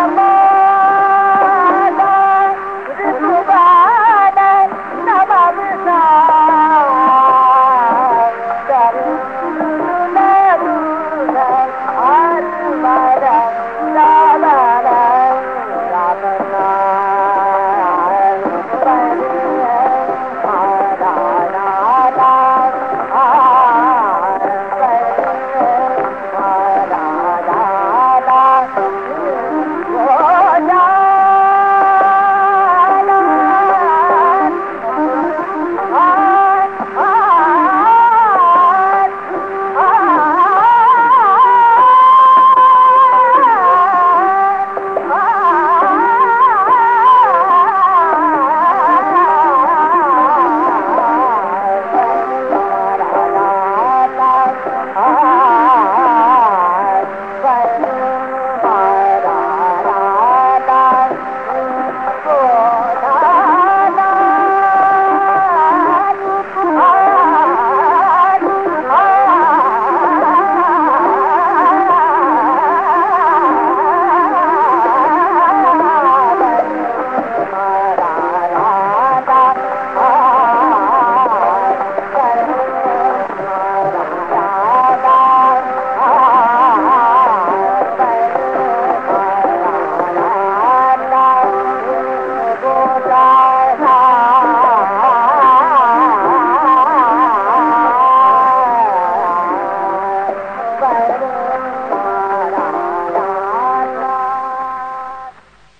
Ramón.